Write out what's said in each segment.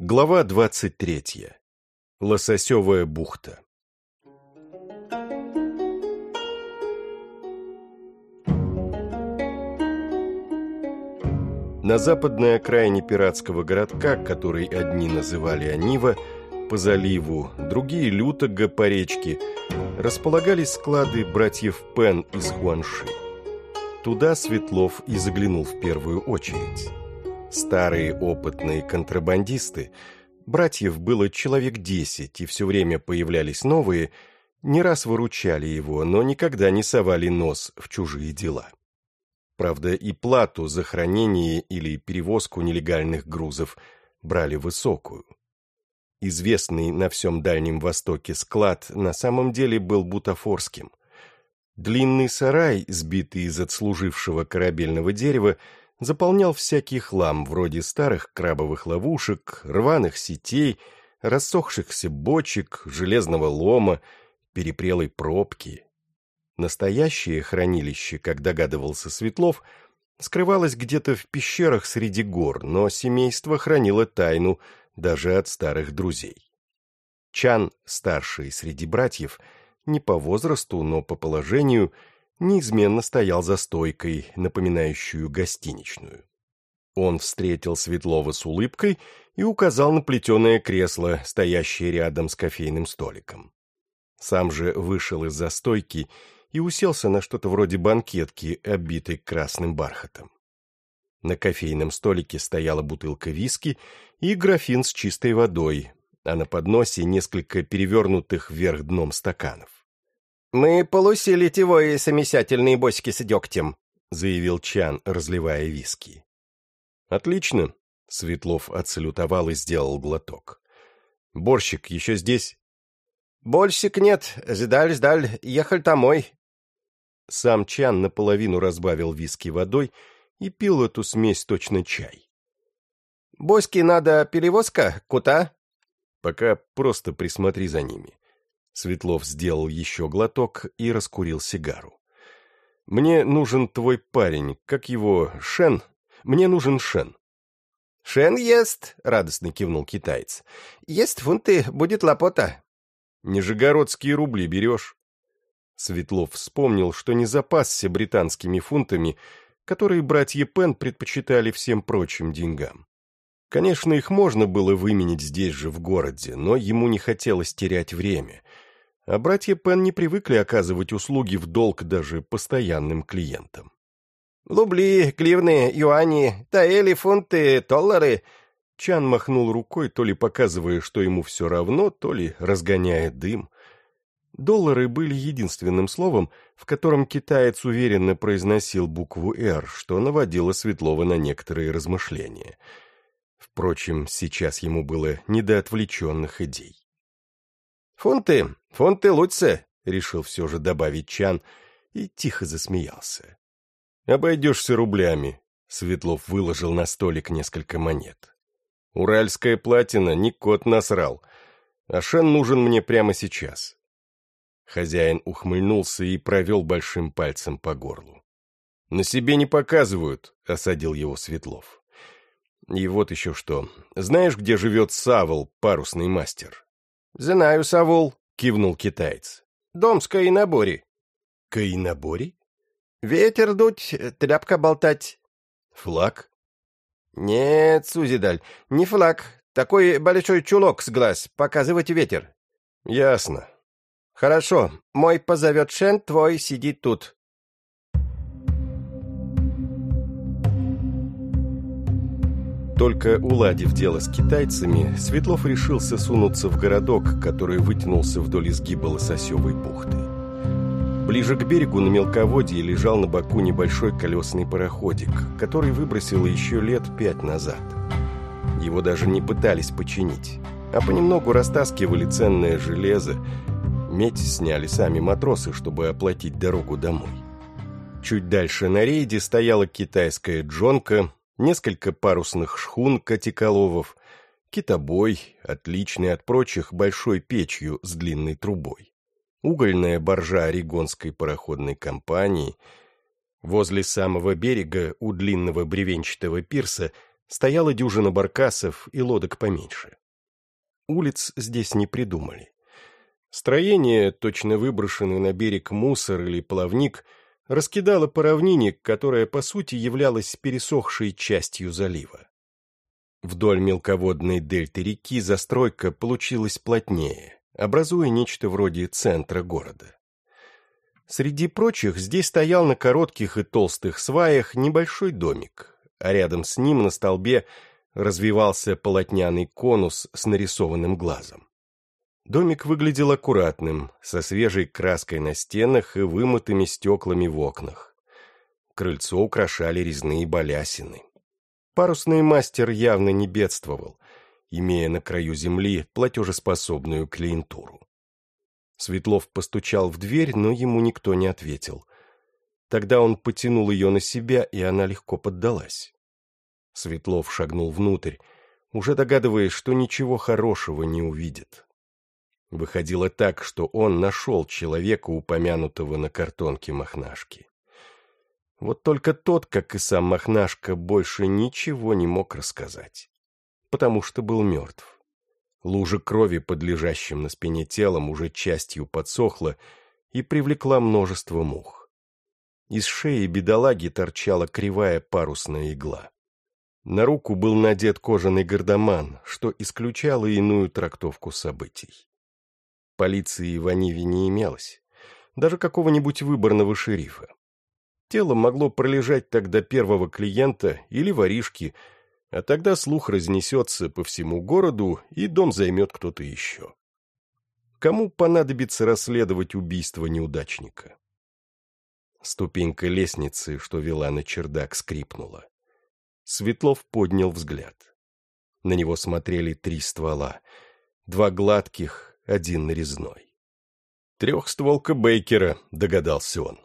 Глава 23. Лососевая бухта. На западной окраине пиратского городка, который одни называли Анива, по заливу, другие Лютога по речке, располагались склады братьев Пен из Хуанши. Туда Светлов и заглянул в первую очередь. Старые опытные контрабандисты, братьев было человек десять, и все время появлялись новые, не раз выручали его, но никогда не совали нос в чужие дела. Правда, и плату за хранение или перевозку нелегальных грузов брали высокую. Известный на всем Дальнем Востоке склад на самом деле был бутафорским. Длинный сарай, сбитый из отслужившего корабельного дерева, заполнял всякий хлам, вроде старых крабовых ловушек, рваных сетей, рассохшихся бочек, железного лома, перепрелой пробки. Настоящее хранилище, как догадывался Светлов, скрывалось где-то в пещерах среди гор, но семейство хранило тайну даже от старых друзей. Чан, старший среди братьев, не по возрасту, но по положению – неизменно стоял за стойкой, напоминающую гостиничную. Он встретил Светлова с улыбкой и указал на плетеное кресло, стоящее рядом с кофейным столиком. Сам же вышел из-за стойки и уселся на что-то вроде банкетки, обитой красным бархатом. На кофейном столике стояла бутылка виски и графин с чистой водой, а на подносе несколько перевернутых вверх дном стаканов. «Мы полусили тевой совмещательные бочки с дегтем», — заявил Чан, разливая виски. «Отлично», — Светлов отсалютовал и сделал глоток. «Борщик еще здесь?» «Борщик нет, ждаль, ехал домой». Сам Чан наполовину разбавил виски водой и пил эту смесь точно чай. «Боськи надо перевозка, куда?» «Пока просто присмотри за ними. Светлов сделал еще глоток и раскурил сигару. «Мне нужен твой парень, как его, Шен? Мне нужен Шен». «Шен ест», — радостно кивнул китаец. «Есть фунты, будет лапота». «Нижегородские рубли берешь?» Светлов вспомнил, что не запасся британскими фунтами, которые братья Пен предпочитали всем прочим деньгам. Конечно, их можно было выменить здесь же, в городе, но ему не хотелось терять время — а братья Пен не привыкли оказывать услуги в долг даже постоянным клиентам. «Лубли, кливны, юани, таэли, фунты, доллары...» Чан махнул рукой, то ли показывая, что ему все равно, то ли разгоняя дым. Доллары были единственным словом, в котором китаец уверенно произносил букву «Р», что наводило Светлова на некоторые размышления. Впрочем, сейчас ему было не до отвлеченных идей. «Фунты, фунты лучше», — решил все же добавить Чан и тихо засмеялся. «Обойдешься рублями», — Светлов выложил на столик несколько монет. «Уральская платина, не кот насрал, а Шен нужен мне прямо сейчас». Хозяин ухмыльнулся и провел большим пальцем по горлу. «На себе не показывают», — осадил его Светлов. «И вот еще что. Знаешь, где живет Савол, парусный мастер?» «Знаю, Савул», — кивнул китаец. «Дом с каинобори». «Каинобори?» «Ветер дуть, тряпка болтать». «Флаг?» «Нет, Сузидаль, не флаг. Такой большой чулок с глаз, показывать ветер». «Ясно». «Хорошо, мой позовет Шен, твой сидит тут». Только уладив дело с китайцами, Светлов решился сунуться в городок, который вытянулся вдоль изгиба Лососевой бухты. Ближе к берегу на мелководье лежал на боку небольшой колесный пароходик, который выбросило еще лет пять назад. Его даже не пытались починить, а понемногу растаскивали ценное железо, медь сняли сами матросы, чтобы оплатить дорогу домой. Чуть дальше на рейде стояла китайская джонка, несколько парусных шхун катиколовов, китобой, отличный от прочих большой печью с длинной трубой, угольная боржа Орегонской пароходной компании. Возле самого берега у длинного бревенчатого пирса Стояла дюжина баркасов и лодок поменьше. Улиц здесь не придумали. Строение, точно выброшенный на берег мусор или плавник, раскидало по равнине, которая, по сути, являлась пересохшей частью залива. Вдоль мелководной дельты реки застройка получилась плотнее, образуя нечто вроде центра города. Среди прочих здесь стоял на коротких и толстых сваях небольшой домик, а рядом с ним на столбе развивался полотняный конус с нарисованным глазом. Домик выглядел аккуратным, со свежей краской на стенах и вымытыми стеклами в окнах. Крыльцо украшали резные балясины. Парусный мастер явно не бедствовал, имея на краю земли платежеспособную клиентуру. Светлов постучал в дверь, но ему никто не ответил. Тогда он потянул ее на себя, и она легко поддалась. Светлов шагнул внутрь, уже догадываясь, что ничего хорошего не увидит. Выходило так, что он нашел человека, упомянутого на картонке Махнашки. Вот только тот, как и сам Махнашка, больше ничего не мог рассказать, потому что был мертв. Лужа крови под лежащим на спине телом уже частью подсохла и привлекла множество мух. Из шеи бедолаги торчала кривая парусная игла. На руку был надет кожаный гардоман, что исключало иную трактовку событий. Полиции в Аниве не имелось, даже какого-нибудь выборного шерифа. Тело могло пролежать тогда первого клиента или воришки, а тогда слух разнесется по всему городу, и дом займет кто-то еще. Кому понадобится расследовать убийство неудачника? Ступенька лестницы, что вела на чердак, скрипнула. Светлов поднял взгляд. На него смотрели три ствола. Два гладких, один нарезной. «Трехстволка Бейкера», — догадался он.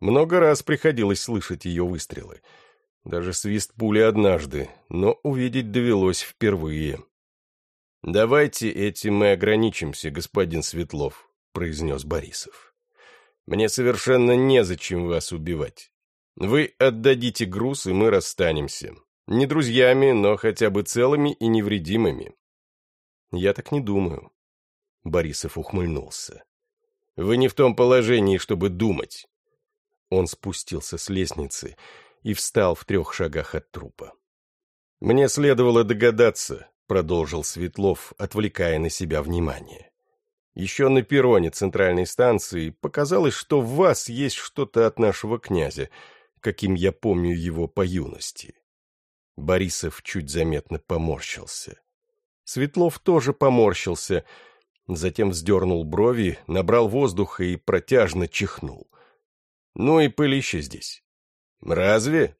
Много раз приходилось слышать ее выстрелы — даже свист пули однажды, но увидеть довелось впервые. «Давайте этим мы ограничимся, господин Светлов», — произнес Борисов. «Мне совершенно незачем вас убивать. Вы отдадите груз, и мы расстанемся. Не друзьями, но хотя бы целыми и невредимыми». «Я так не думаю». Борисов ухмыльнулся. «Вы не в том положении, чтобы думать». Он спустился с лестницы и встал в трех шагах от трупа. «Мне следовало догадаться», — продолжил Светлов, отвлекая на себя внимание. «Еще на перроне центральной станции показалось, что в вас есть что-то от нашего князя, каким я помню его по юности». Борисов чуть заметно поморщился. Светлов тоже поморщился, затем вздернул брови, набрал воздуха и протяжно чихнул. «Ну и пылище здесь. «Разве?»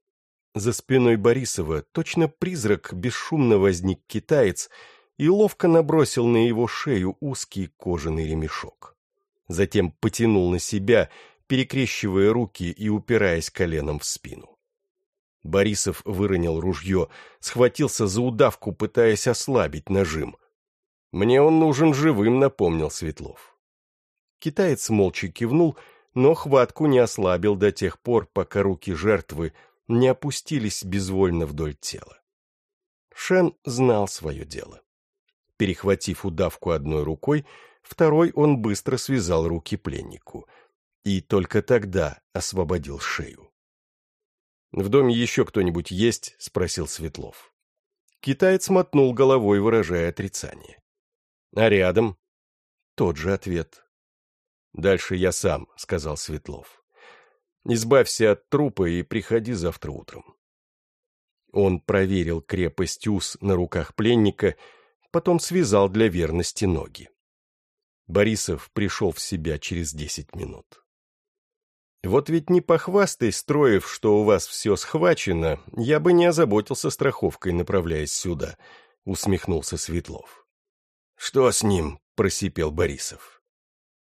За спиной Борисова точно призрак бесшумно возник китаец и ловко набросил на его шею узкий кожаный ремешок. Затем потянул на себя, перекрещивая руки и упираясь коленом в спину. Борисов выронил ружье, схватился за удавку, пытаясь ослабить нажим. «Мне он нужен живым», — напомнил Светлов. Китаец молча кивнул но хватку не ослабил до тех пор, пока руки жертвы не опустились безвольно вдоль тела. Шен знал свое дело. Перехватив удавку одной рукой, второй он быстро связал руки пленнику и только тогда освободил шею. «В доме еще кто-нибудь есть?» — спросил Светлов. Китаец мотнул головой, выражая отрицание. «А рядом?» Тот же ответ. «Дальше я сам», — сказал Светлов. «Избавься от трупа и приходи завтра утром». Он проверил крепость уз на руках пленника, потом связал для верности ноги. Борисов пришел в себя через десять минут. «Вот ведь не похвастай, строив, что у вас все схвачено, я бы не озаботился страховкой, направляясь сюда», — усмехнулся Светлов. «Что с ним?» — просипел Борисов.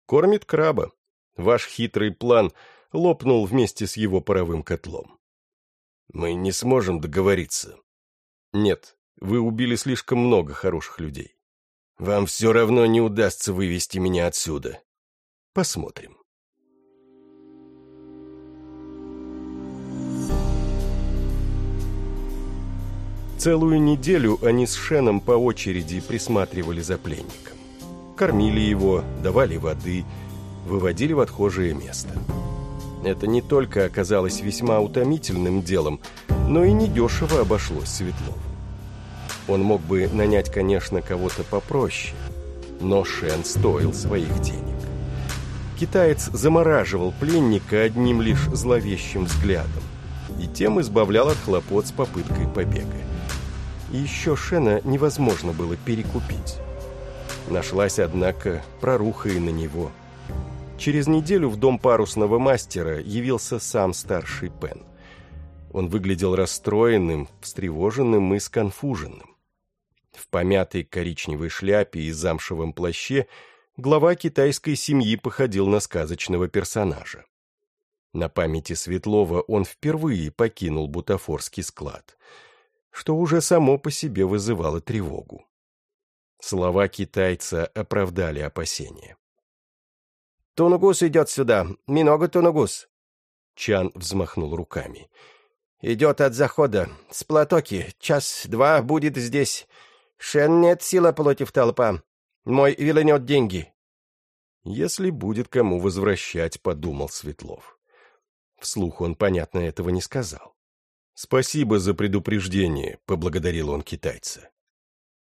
Кормит краба. Ваш хитрый план лопнул вместе с его паровым котлом. Мы не сможем договориться. Нет, вы убили слишком много хороших людей. Вам все равно не удастся вывести меня отсюда. Посмотрим. Целую неделю они с Шеном по очереди присматривали за пленником. Кормили его, давали воды, выводили в отхожее место. Это не только оказалось весьма утомительным делом, но и недешево обошлось Светлову. Он мог бы нанять, конечно, кого-то попроще, но Шен стоил своих денег. Китаец замораживал пленника одним лишь зловещим взглядом и тем избавлял от хлопот с попыткой побега. Еще Шена невозможно было перекупить. Нашлась, однако, проруха и на него. Через неделю в дом парусного мастера явился сам старший Пен. Он выглядел расстроенным, встревоженным и сконфуженным. В помятой коричневой шляпе и замшевом плаще глава китайской семьи походил на сказочного персонажа. На памяти Светлова он впервые покинул бутафорский склад, что уже само по себе вызывало тревогу. Слова китайца оправдали опасения. «Тунугус идет сюда! Много Тунугус!» Чан взмахнул руками. «Идет от захода. С платоки. Час-два будет здесь. Шен нет сила против толпа. Мой виленет деньги». «Если будет кому возвращать», — подумал Светлов. Вслух он, понятно, этого не сказал. «Спасибо за предупреждение», — поблагодарил он китайца.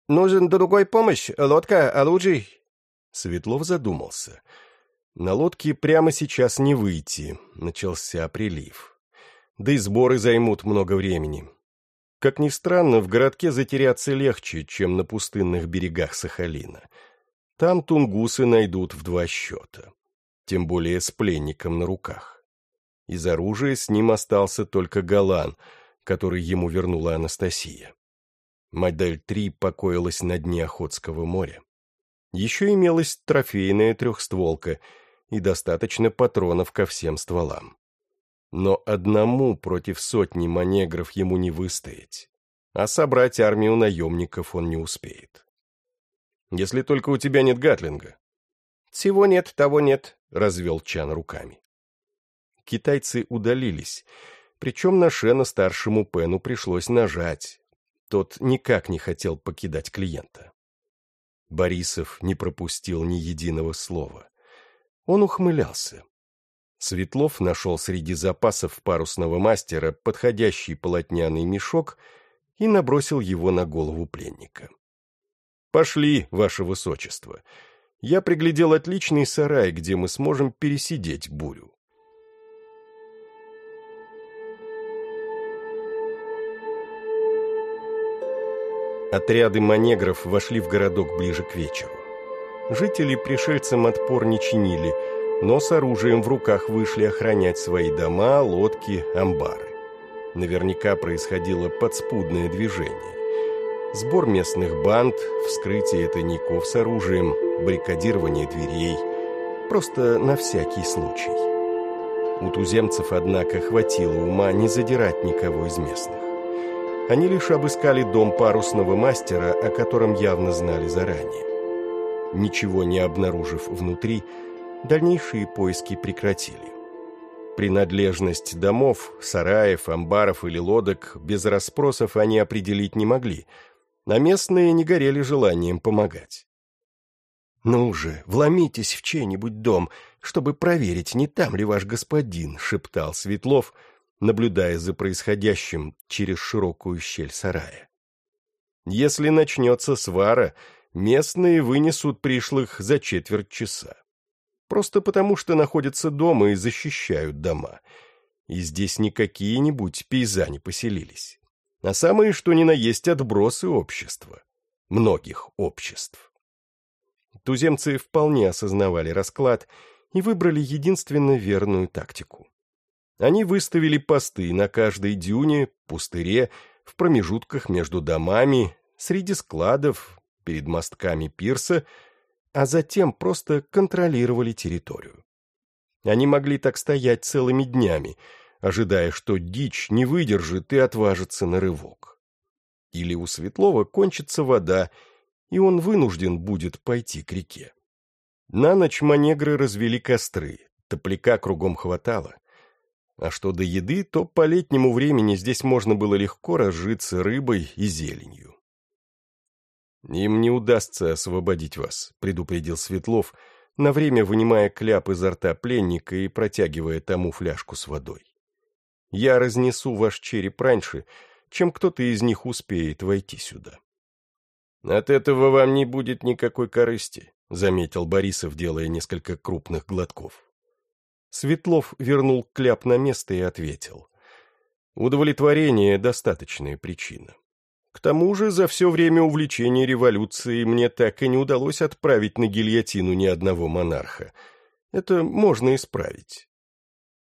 «Нужен другой помощь, лодка, оружие». Светлов задумался. На лодке прямо сейчас не выйти, начался прилив. Да и сборы займут много времени. Как ни странно, в городке затеряться легче, чем на пустынных берегах Сахалина. Там тунгусы найдут в два счета. Тем более с пленником на руках. Из оружия с ним остался только галан, который ему вернула Анастасия. Модель-3 покоилась на дне Охотского моря. Еще имелась трофейная трехстволка и достаточно патронов ко всем стволам. Но одному против сотни манегров ему не выстоять, а собрать армию наемников он не успеет. Если только у тебя нет гатлинга. Всего нет, того нет, — развел Чан руками. Китайцы удалились, причем на Шена старшему Пену пришлось нажать, тот никак не хотел покидать клиента. Борисов не пропустил ни единого слова. Он ухмылялся. Светлов нашел среди запасов парусного мастера подходящий полотняный мешок и набросил его на голову пленника. «Пошли, ваше высочество. Я приглядел отличный сарай, где мы сможем пересидеть бурю. Отряды манегров вошли в городок ближе к вечеру. Жители пришельцам отпор не чинили, но с оружием в руках вышли охранять свои дома, лодки, амбары. Наверняка происходило подспудное движение. Сбор местных банд, вскрытие тайников с оружием, баррикадирование дверей. Просто на всякий случай. У туземцев, однако, хватило ума не задирать никого из местных. Они лишь обыскали дом парусного мастера, о котором явно знали заранее. Ничего не обнаружив внутри, дальнейшие поиски прекратили. Принадлежность домов, сараев, амбаров или лодок без расспросов они определить не могли, а местные не горели желанием помогать. «Ну же, вломитесь в чей-нибудь дом, чтобы проверить, не там ли ваш господин», — шептал Светлов, — наблюдая за происходящим через широкую щель сарая. Если начнется свара, местные вынесут пришлых за четверть часа. Просто потому, что находятся дома и защищают дома. И здесь не какие-нибудь пейзани поселились, а самые что ни на есть отбросы общества. Многих обществ. Туземцы вполне осознавали расклад и выбрали единственно верную тактику. Они выставили посты на каждой дюне, пустыре, в промежутках между домами, среди складов, перед мостками пирса, а затем просто контролировали территорию. Они могли так стоять целыми днями, ожидая, что дичь не выдержит и отважится на рывок. Или у Светлова кончится вода, и он вынужден будет пойти к реке. На ночь манегры развели костры, топляка кругом хватало. А что до еды, то по летнему времени здесь можно было легко разжиться рыбой и зеленью. «Им не удастся освободить вас», — предупредил Светлов, на время вынимая кляп изо рта пленника и протягивая тому фляжку с водой. «Я разнесу ваш череп раньше, чем кто-то из них успеет войти сюда». «От этого вам не будет никакой корысти», — заметил Борисов, делая несколько крупных глотков. Светлов вернул кляп на место и ответил. «Удовлетворение — достаточная причина. К тому же за все время увлечения революцией мне так и не удалось отправить на гильотину ни одного монарха. Это можно исправить.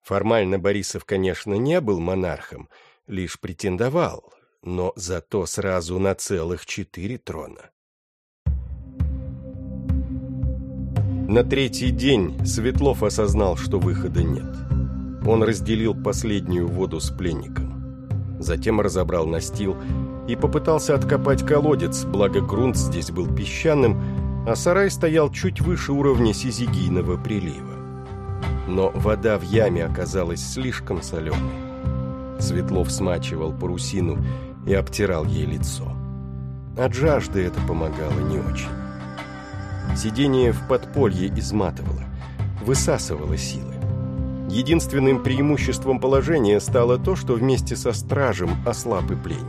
Формально Борисов, конечно, не был монархом, лишь претендовал, но зато сразу на целых четыре трона. На третий день Светлов осознал, что выхода нет. Он разделил последнюю воду с пленником. Затем разобрал настил и попытался откопать колодец, благо грунт здесь был песчаным, а сарай стоял чуть выше уровня сизигийного прилива. Но вода в яме оказалась слишком соленой. Светлов смачивал парусину и обтирал ей лицо. От жажды это помогало не очень. Сидение в подполье изматывало, высасывало силы. Единственным преимуществом положения стало то, что вместе со стражем ослаб и пленник.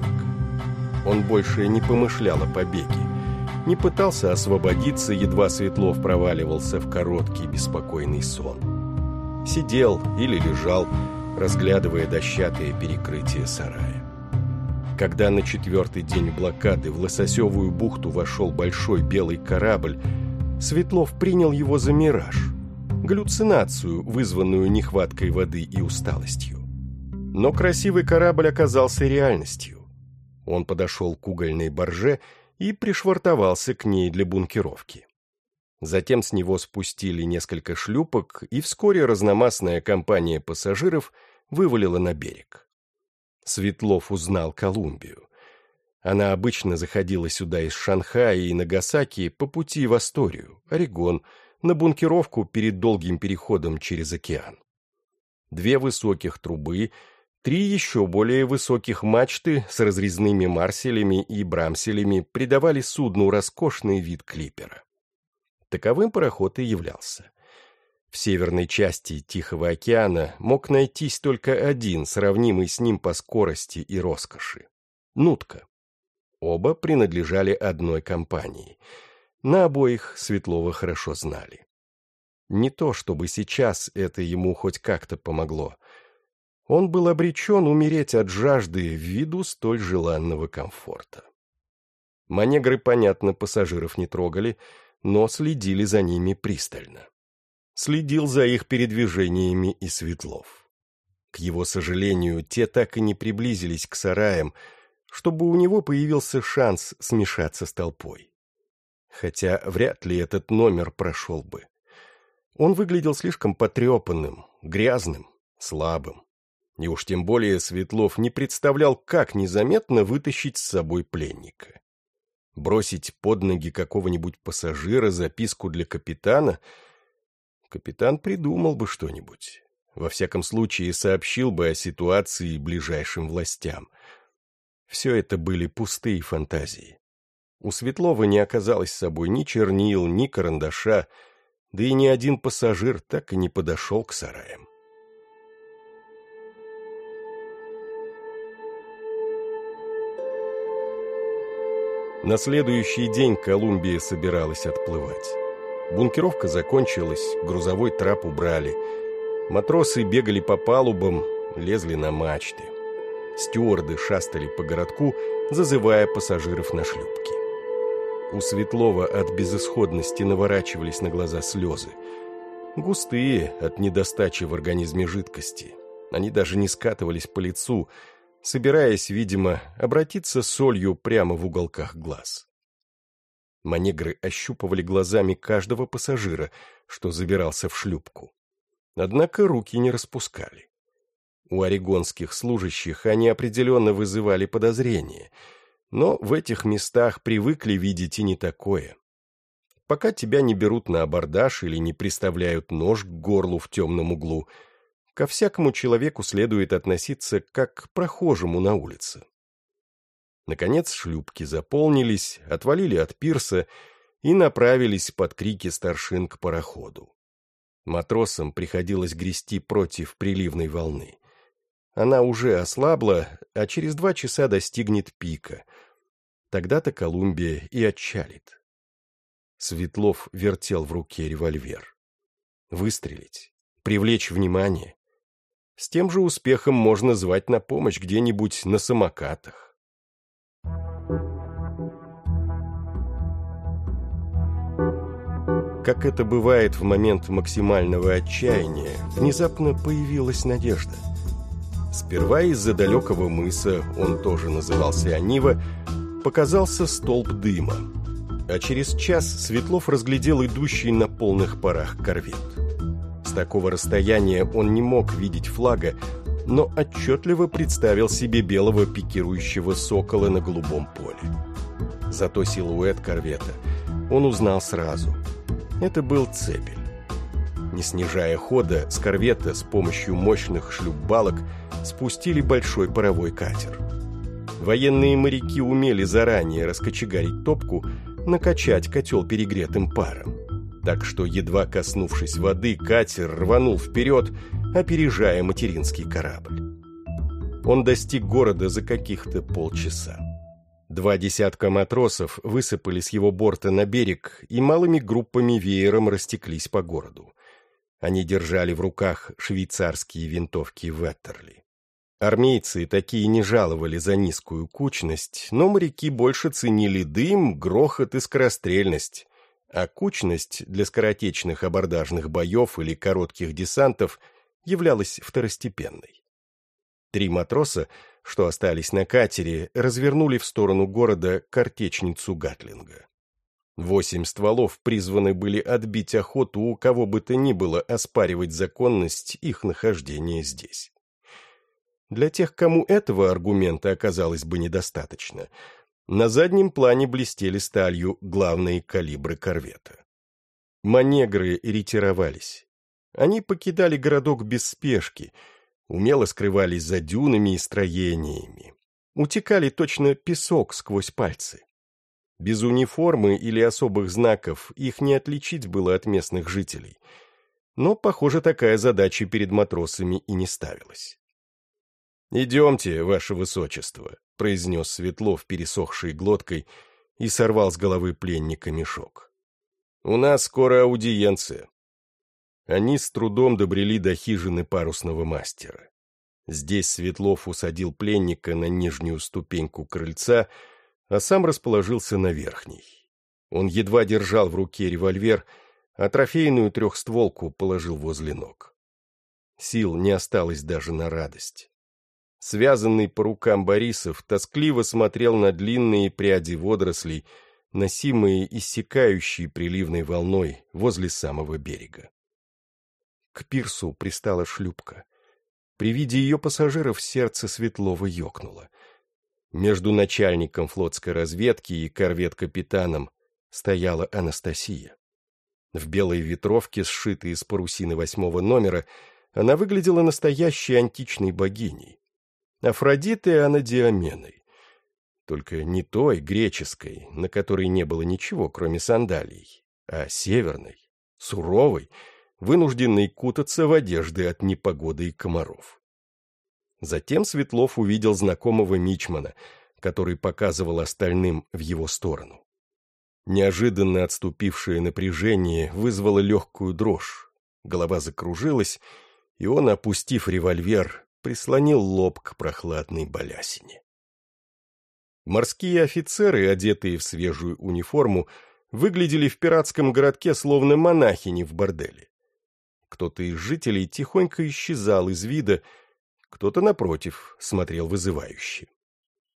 Он больше не помышлял о побеге. Не пытался освободиться, едва Светлов проваливался в короткий беспокойный сон. Сидел или лежал, разглядывая дощатые перекрытия сарая. Когда на четвертый день блокады в Лососевую бухту вошел большой белый корабль, Светлов принял его за мираж, галлюцинацию, вызванную нехваткой воды и усталостью. Но красивый корабль оказался реальностью. Он подошел к угольной барже и пришвартовался к ней для бункеровки. Затем с него спустили несколько шлюпок, и вскоре разномастная компания пассажиров вывалила на берег. Светлов узнал Колумбию. Она обычно заходила сюда из Шанхая и Нагасаки по пути в Асторию, Орегон, на бункеровку перед долгим переходом через океан. Две высоких трубы Три еще более высоких мачты с разрезными марселями и брамселями придавали судну роскошный вид клипера. Таковым пароход и являлся. В северной части Тихого океана мог найтись только один, сравнимый с ним по скорости и роскоши — Нутка. Оба принадлежали одной компании. На обоих Светлова хорошо знали. Не то, чтобы сейчас это ему хоть как-то помогло — он был обречен умереть от жажды виду столь желанного комфорта. Манегры, понятно, пассажиров не трогали, но следили за ними пристально. Следил за их передвижениями и Светлов. К его сожалению, те так и не приблизились к сараям, чтобы у него появился шанс смешаться с толпой. Хотя вряд ли этот номер прошел бы. Он выглядел слишком потрепанным, грязным, слабым. И уж тем более Светлов не представлял, как незаметно вытащить с собой пленника. Бросить под ноги какого-нибудь пассажира записку для капитана? Капитан придумал бы что-нибудь. Во всяком случае, сообщил бы о ситуации ближайшим властям. Все это были пустые фантазии. У Светлова не оказалось с собой ни чернил, ни карандаша, да и ни один пассажир так и не подошел к сараям. На следующий день Колумбия собиралась отплывать. Бункеровка закончилась, грузовой трап убрали. Матросы бегали по палубам, лезли на мачты. Стюарды шастали по городку, зазывая пассажиров на шлюпки. У Светлова от безысходности наворачивались на глаза слезы. Густые от недостачи в организме жидкости. Они даже не скатывались по лицу, собираясь, видимо, обратиться солью прямо в уголках глаз. Манегры ощупывали глазами каждого пассажира, что забирался в шлюпку. Однако руки не распускали. У орегонских служащих они определенно вызывали подозрения, но в этих местах привыкли видеть и не такое. Пока тебя не берут на абордаж или не приставляют нож к горлу в темном углу, Ко всякому человеку следует относиться как к прохожему на улице. Наконец шлюпки заполнились, отвалили от пирса и направились под крики старшин к пароходу. Матросам приходилось грести против приливной волны. Она уже ослабла, а через два часа достигнет пика. Тогда-то Колумбия и отчалит. Светлов вертел в руке револьвер. Выстрелить, привлечь внимание. С тем же успехом можно звать на помощь где-нибудь на самокатах. Как это бывает в момент максимального отчаяния, внезапно появилась надежда. Сперва из-за далекого мыса, он тоже назывался Анива, показался столб дыма. А через час Светлов разглядел идущий на полных парах корвет. С такого расстояния он не мог видеть флага, но отчетливо представил себе белого пикирующего сокола на голубом поле. Зато силуэт корвета он узнал сразу – это был цепель. Не снижая хода, с корвета с помощью мощных шлюпбалок спустили большой паровой катер. Военные моряки умели заранее раскочегарить топку, накачать котел перегретым паром. Так что, едва коснувшись воды, катер рванул вперед, опережая материнский корабль. Он достиг города за каких-то полчаса. Два десятка матросов высыпали с его борта на берег и малыми группами веером растеклись по городу. Они держали в руках швейцарские винтовки Веттерли. Армейцы такие не жаловали за низкую кучность, но моряки больше ценили дым, грохот и скорострельность, а кучность для скоротечных абордажных боев или коротких десантов являлась второстепенной. Три матроса что остались на катере, развернули в сторону города картечницу Гатлинга. Восемь стволов призваны были отбить охоту у кого бы то ни было оспаривать законность их нахождения здесь. Для тех, кому этого аргумента оказалось бы недостаточно, на заднем плане блестели сталью главные калибры корвета. Манегры ретировались. Они покидали городок без спешки — умело скрывались за дюнами и строениями. Утекали точно песок сквозь пальцы. Без униформы или особых знаков их не отличить было от местных жителей. Но, похоже, такая задача перед матросами и не ставилась. «Идемте, ваше высочество», — произнес Светлов, пересохшей глоткой, и сорвал с головы пленника мешок. «У нас скоро аудиенция они с трудом добрели до хижины парусного мастера. Здесь Светлов усадил пленника на нижнюю ступеньку крыльца, а сам расположился на верхней. Он едва держал в руке револьвер, а трофейную трехстволку положил возле ног. Сил не осталось даже на радость. Связанный по рукам Борисов тоскливо смотрел на длинные пряди водорослей, носимые иссякающей приливной волной возле самого берега. К пирсу пристала шлюпка. При виде ее пассажиров сердце Светлова ёкнуло. Между начальником флотской разведки и корвет-капитаном стояла Анастасия. В белой ветровке, сшитой из парусины восьмого номера, она выглядела настоящей античной богиней. Афродитой Анадиаменой. Только не той, греческой, на которой не было ничего, кроме сандалий, а северной, суровой, вынужденный кутаться в одежды от непогоды и комаров. Затем Светлов увидел знакомого Мичмана, который показывал остальным в его сторону. Неожиданно отступившее напряжение вызвало легкую дрожь, голова закружилась, и он, опустив револьвер, прислонил лоб к прохладной балясине. Морские офицеры, одетые в свежую униформу, выглядели в пиратском городке словно монахини в борделе. Кто-то из жителей тихонько исчезал из вида, кто-то, напротив, смотрел вызывающе.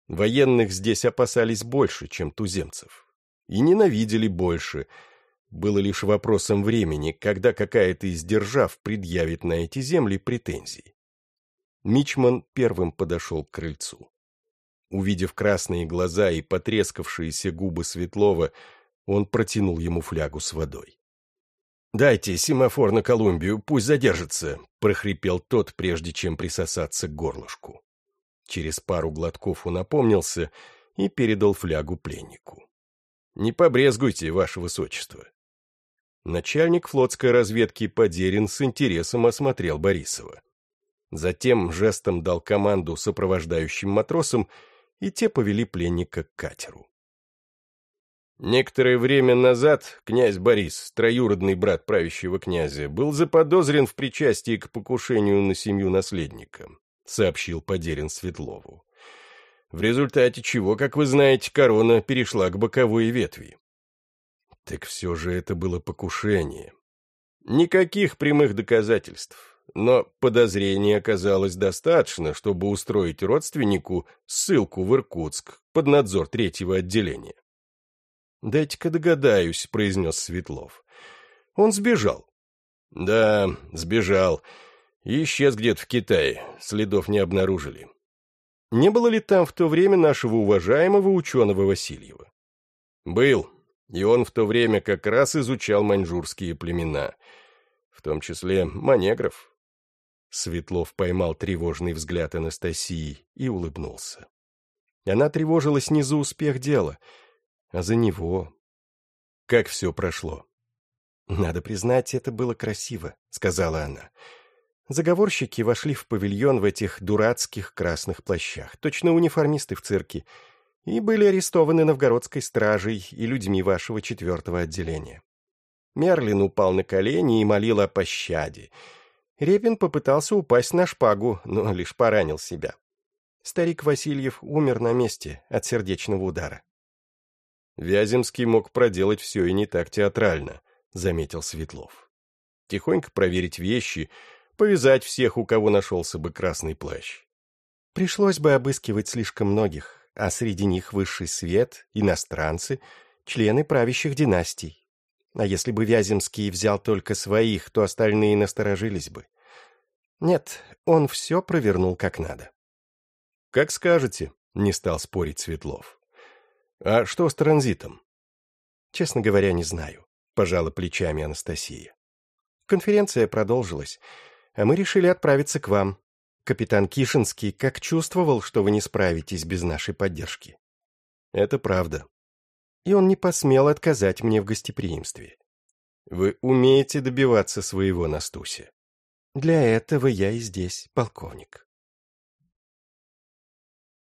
Военных здесь опасались больше, чем туземцев. И ненавидели больше. Было лишь вопросом времени, когда какая-то из держав предъявит на эти земли претензии. Мичман первым подошел к крыльцу. Увидев красные глаза и потрескавшиеся губы Светлова, он протянул ему флягу с водой. «Дайте семафор на Колумбию, пусть задержится», — прохрипел тот, прежде чем присосаться к горлышку. Через пару глотков он напомнился и передал флягу пленнику. «Не побрезгуйте, ваше высочество». Начальник флотской разведки Подерин с интересом осмотрел Борисова. Затем жестом дал команду сопровождающим матросам, и те повели пленника к катеру. Некоторое время назад князь Борис, троюродный брат правящего князя, был заподозрен в причастии к покушению на семью наследника, сообщил Подерин Светлову. В результате чего, как вы знаете, корона перешла к боковой ветви. Так все же это было покушение. Никаких прямых доказательств, но подозрений оказалось достаточно, чтобы устроить родственнику ссылку в Иркутск под надзор третьего отделения. «Дайте-ка догадаюсь», — произнес Светлов. «Он сбежал». «Да, сбежал. И исчез где-то в Китае. Следов не обнаружили». «Не было ли там в то время нашего уважаемого ученого Васильева?» «Был. И он в то время как раз изучал маньчжурские племена, в том числе манегров». Светлов поймал тревожный взгляд Анастасии и улыбнулся. Она тревожилась не за успех дела — а за него. Как все прошло. «Надо признать, это было красиво», — сказала она. Заговорщики вошли в павильон в этих дурацких красных плащах, точно униформисты в цирке, и были арестованы новгородской стражей и людьми вашего четвертого отделения. Мерлин упал на колени и молил о пощаде. Репин попытался упасть на шпагу, но лишь поранил себя. Старик Васильев умер на месте от сердечного удара. Вяземский мог проделать все и не так театрально, заметил Светлов. Тихонько проверить вещи, повязать всех, у кого нашелся бы красный плащ. Пришлось бы обыскивать слишком многих, а среди них высший свет, иностранцы, члены правящих династий. А если бы Вяземский взял только своих, то остальные насторожились бы. Нет, он все провернул как надо. — Как скажете, — не стал спорить Светлов. «А что с транзитом?» «Честно говоря, не знаю», — пожала плечами Анастасия. «Конференция продолжилась, а мы решили отправиться к вам. Капитан Кишинский как чувствовал, что вы не справитесь без нашей поддержки». «Это правда». И он не посмел отказать мне в гостеприимстве. «Вы умеете добиваться своего, Настуся». «Для этого я и здесь, полковник».